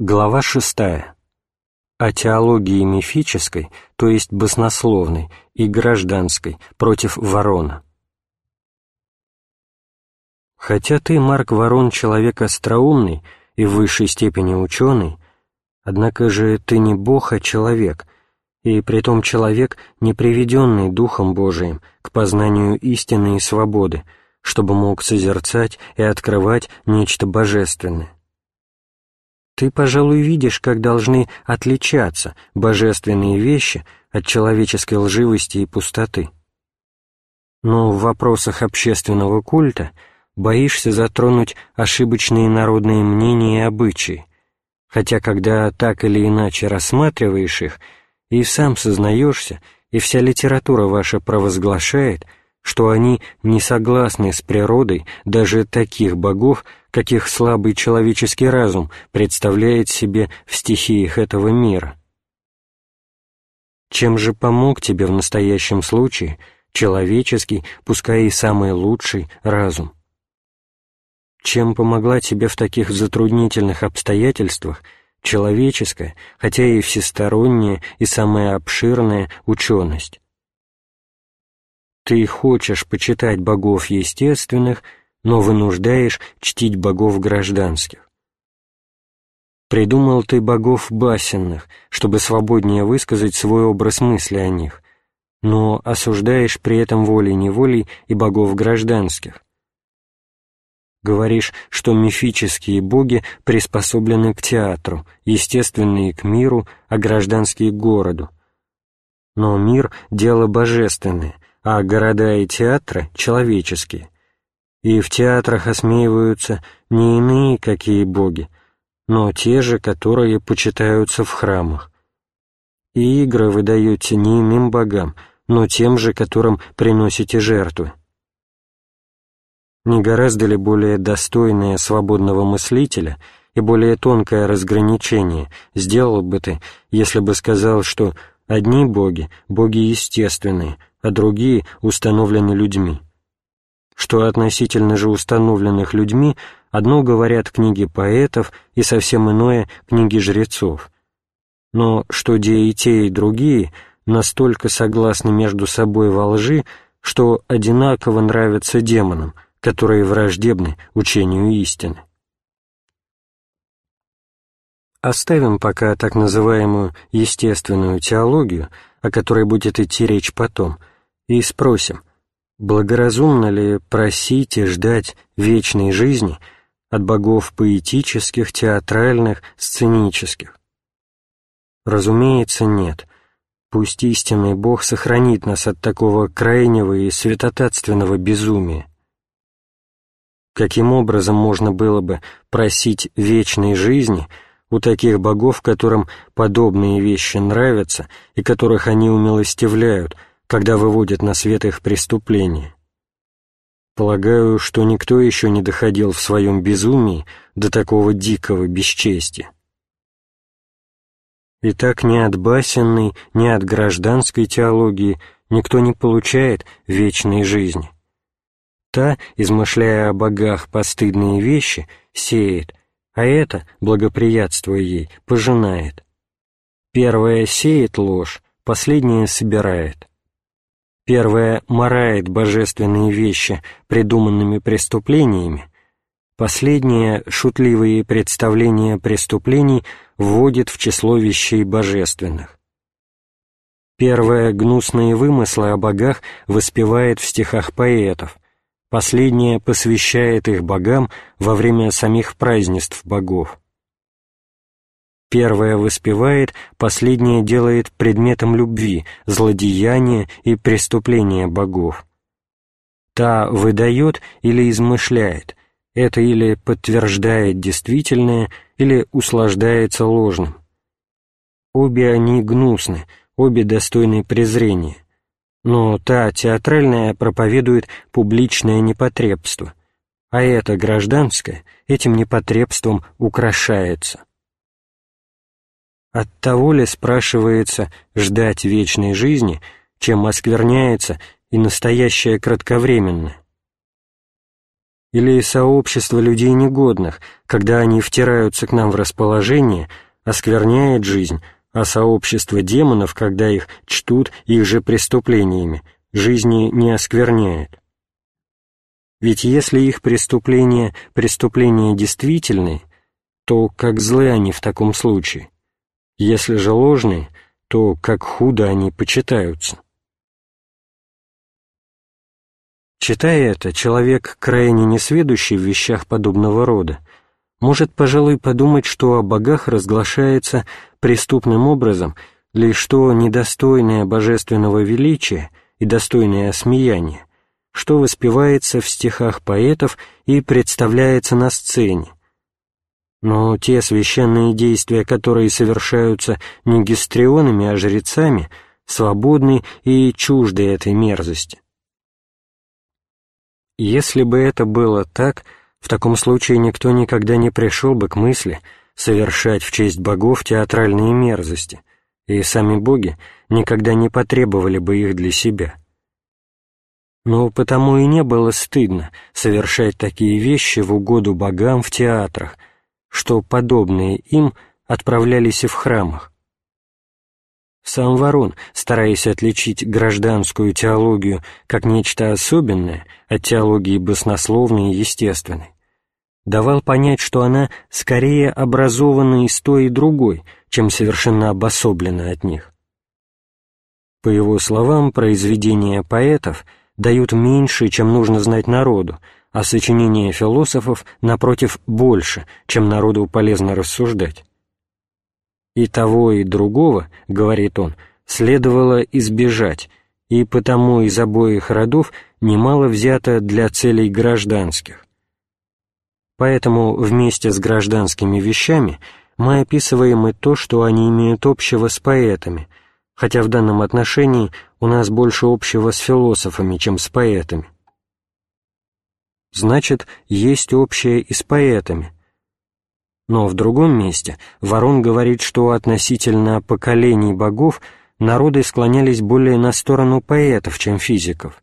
Глава шестая. О теологии мифической, то есть баснословной, и гражданской, против ворона. Хотя ты, Марк Ворон, человек остроумный и в высшей степени ученый, однако же ты не бог, а человек, и притом человек, не приведенный Духом Божиим к познанию истины и свободы, чтобы мог созерцать и открывать нечто божественное. Ты, пожалуй, видишь, как должны отличаться божественные вещи от человеческой лживости и пустоты. Но в вопросах общественного культа боишься затронуть ошибочные народные мнения и обычаи, хотя когда так или иначе рассматриваешь их, и сам сознаешься, и вся литература ваша провозглашает — что они не согласны с природой даже таких богов, каких слабый человеческий разум представляет себе в стихиях этого мира. Чем же помог тебе в настоящем случае человеческий, пускай и самый лучший, разум? Чем помогла тебе в таких затруднительных обстоятельствах человеческая, хотя и всесторонняя и самая обширная ученость? Ты хочешь почитать богов естественных, но вынуждаешь чтить богов гражданских. Придумал ты богов басенных, чтобы свободнее высказать свой образ мысли о них, но осуждаешь при этом волей-неволей и богов гражданских. Говоришь, что мифические боги приспособлены к театру, естественные к миру, а гражданские — к городу. Но мир — дело божественное — а города и театры — человеческие. И в театрах осмеиваются не иные какие боги, но те же, которые почитаются в храмах. И игры вы даете не иным богам, но тем же, которым приносите жертвы. Не гораздо ли более достойное свободного мыслителя и более тонкое разграничение сделал бы ты, если бы сказал, что одни боги — боги естественные, а другие установлены людьми. Что относительно же установленных людьми, одно говорят книги поэтов и совсем иное — книги жрецов. Но что где и те, и другие настолько согласны между собой во лжи, что одинаково нравятся демонам, которые враждебны учению истины. Оставим пока так называемую естественную теологию, о которой будет идти речь потом, и спросим, благоразумно ли просить и ждать вечной жизни от богов поэтических, театральных, сценических? Разумеется, нет. Пусть истинный Бог сохранит нас от такого крайнего и святотатственного безумия. Каким образом можно было бы просить вечной жизни у таких богов, которым подобные вещи нравятся и которых они умилостивляют – когда выводят на свет их преступления. Полагаю, что никто еще не доходил в своем безумии до такого дикого бесчестия. Итак, ни от басенной, ни от гражданской теологии никто не получает вечной жизни. Та, измышляя о богах постыдные вещи, сеет, а это, благоприятствуя ей, пожинает. Первая сеет ложь, последняя собирает. Первое морает божественные вещи придуманными преступлениями, последнее шутливые представления преступлений вводит в число вещей божественных. Первое гнусные вымыслы о богах воспевает в стихах поэтов, последнее посвящает их богам во время самих празднеств богов. Первое воспевает, последнее делает предметом любви, злодеяния и преступления богов. Та выдает или измышляет, это или подтверждает действительное, или услаждается ложным. Обе они гнусны, обе достойны презрения. Но та театральная проповедует публичное непотребство, а эта гражданская этим непотребством украшается. От того ли, спрашивается, ждать вечной жизни, чем оскверняется и настоящее кратковременное? Или сообщество людей негодных, когда они втираются к нам в расположение, оскверняет жизнь, а сообщество демонов, когда их чтут их же преступлениями, жизни не оскверняет. Ведь если их преступления – преступления действительные, то как злы они в таком случае? Если же ложные, то как худо они почитаются. Читая это, человек, крайне несведущий в вещах подобного рода, может, пожалуй, подумать, что о богах разглашается преступным образом лишь что недостойное божественного величия и достойное осмеяния, что воспевается в стихах поэтов и представляется на сцене. Но те священные действия, которые совершаются не гистрионами, а жрецами, свободны и чужды этой мерзости. Если бы это было так, в таком случае никто никогда не пришел бы к мысли совершать в честь богов театральные мерзости, и сами боги никогда не потребовали бы их для себя. Но потому и не было стыдно совершать такие вещи в угоду богам в театрах, что подобные им отправлялись и в храмах. Сам Ворон, стараясь отличить гражданскую теологию как нечто особенное от теологии баснословной и естественной, давал понять, что она скорее образована из той и другой, чем совершенно обособлена от них. По его словам, произведения поэтов дают меньше, чем нужно знать народу, а сочинения философов, напротив, больше, чем народу полезно рассуждать. И того, и другого, говорит он, следовало избежать, и потому из обоих родов немало взято для целей гражданских. Поэтому вместе с гражданскими вещами мы описываем и то, что они имеют общего с поэтами, хотя в данном отношении у нас больше общего с философами, чем с поэтами. Значит, есть общее и с поэтами, но в другом месте Ворон говорит, что относительно поколений богов народы склонялись более на сторону поэтов, чем физиков.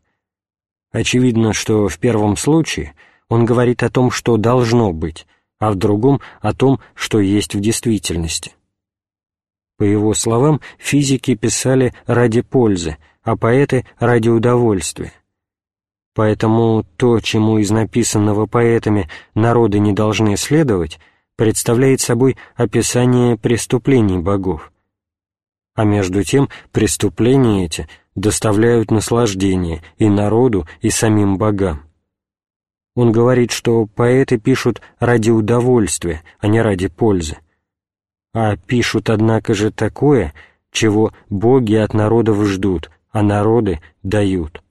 Очевидно, что в первом случае он говорит о том, что должно быть, а в другом — о том, что есть в действительности. По его словам, физики писали ради пользы, а поэты — ради удовольствия. Поэтому то, чему из написанного поэтами народы не должны следовать — представляет собой описание преступлений богов. А между тем преступления эти доставляют наслаждение и народу, и самим богам. Он говорит, что поэты пишут ради удовольствия, а не ради пользы. А пишут, однако же, такое, чего боги от народов ждут, а народы дают.